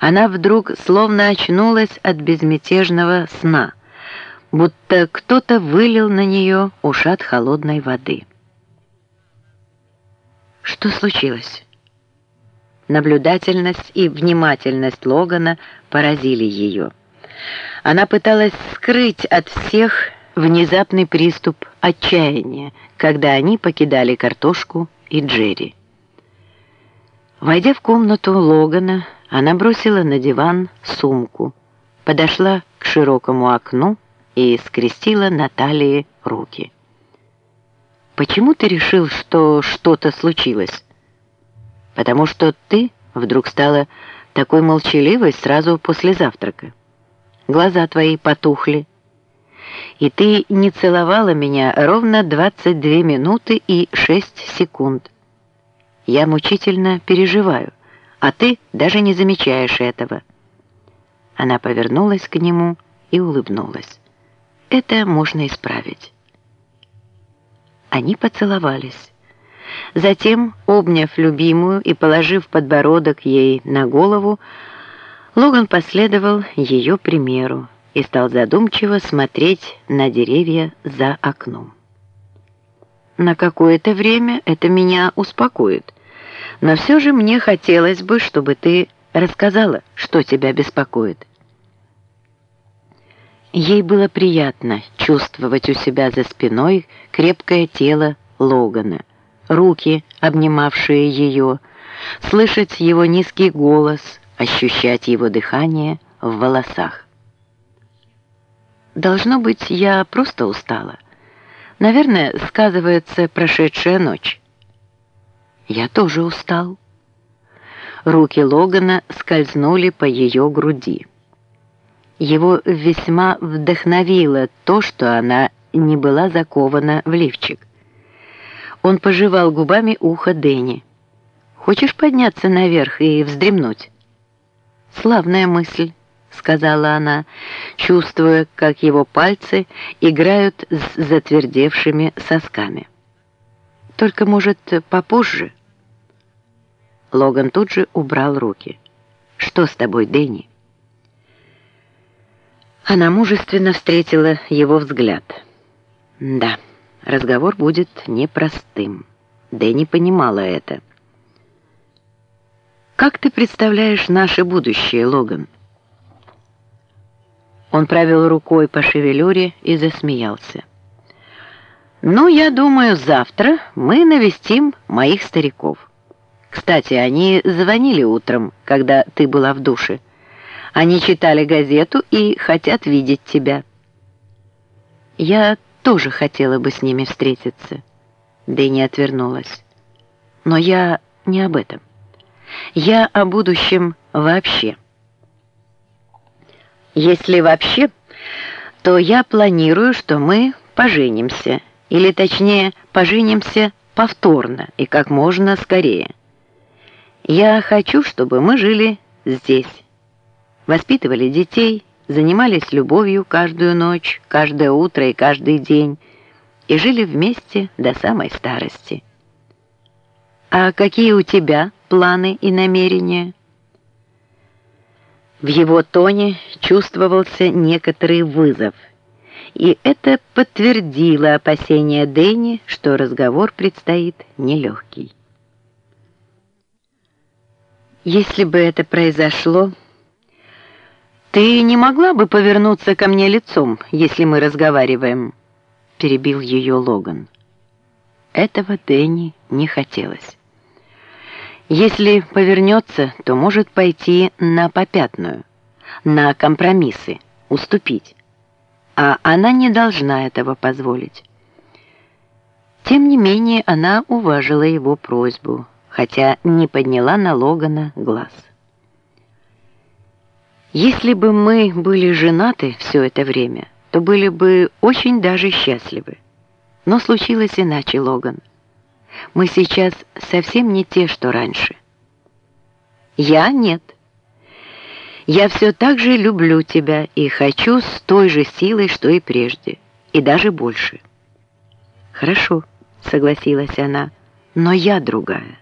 Она вдруг словно очнулась от безмятежного сна, будто кто-то вылил на нее ушат холодной воды. Что случилось? Наблюдательность и внимательность Логана поразили ее. Она пыталась скрыть от всех внезапный приступ отчаяния, когда они покидали картошку и Джерри. Войдя в комнату Логана, она бросила на диван сумку, подошла к широкому окну и скрестила на талии руки. «Почему ты решил, что что-то случилось?» «Потому что ты вдруг стала такой молчаливой сразу после завтрака. Глаза твои потухли, и ты не целовала меня ровно 22 минуты и 6 секунд. Я мучительно переживаю, а ты даже не замечаешь этого». Она повернулась к нему и улыбнулась. «Это можно исправить». Они поцеловались. Затем, обняв любимую и положив подбородок ей на голову, Логан последовал ее примеру и стал задумчиво смотреть на деревья за окном. На какое-то время это меня успокоит, но все же мне хотелось бы, чтобы ты рассказала, что тебя беспокоит. Ей было приятно чувствовать у себя за спиной крепкое тело Логана, руки, обнимавшие ее, слышать его низкий голос, ощущать его дыхание в волосах. Должно быть, я просто устала. Наверное, сказывается прошедшая ночь. Я тоже устал. Руки Логана скользнули по ее груди. Его весьма вдохновило то, что она не была закована в лифчик. Он пожевал губами ухо Дэнни. «Хочешь подняться наверх и вздремнуть?» «Славная мысль» сказала она, чувствуя, как его пальцы играют с затвердевшими сосками. «Только, может, попозже?» Логан тут же убрал руки. «Что с тобой, Дэнни?» Она мужественно встретила его взгляд. «Да, разговор будет непростым». Дэнни понимала это. «Как ты представляешь наше будущее, Логан?» Он провел рукой по шевелюре и засмеялся. «Ну, я думаю, завтра мы навестим моих стариков. Кстати, они звонили утром, когда ты была в душе. Они читали газету и хотят видеть тебя». «Я тоже хотела бы с ними встретиться». Дэнни отвернулась. «Но я не об этом. Я о будущем вообще». Если вообще, то я планирую, что мы поженимся, или точнее, поженимся повторно и как можно скорее. Я хочу, чтобы мы жили здесь, воспитывали детей, занимались любовью каждую ночь, каждое утро и каждый день, и жили вместе до самой старости. А какие у тебя планы и намерения? В его тоне чувствовался некоторый вызов, и это подтвердило опасения Дэнни, что разговор предстоит нелегкий. «Если бы это произошло, ты не могла бы повернуться ко мне лицом, если мы разговариваем?» перебил ее Логан. Этого Дэнни не хотелось. Если повернется, то может пойти на попятную, на компромиссы, уступить. А она не должна этого позволить. Тем не менее, она уважила его просьбу, хотя не подняла на Логана глаз. Если бы мы были женаты все это время, то были бы очень даже счастливы. Но случилось иначе, Логан. Мы сейчас совсем не те, что раньше. Я нет. Я все так же люблю тебя и хочу с той же силой, что и прежде, и даже больше. Хорошо, согласилась она, но я другая.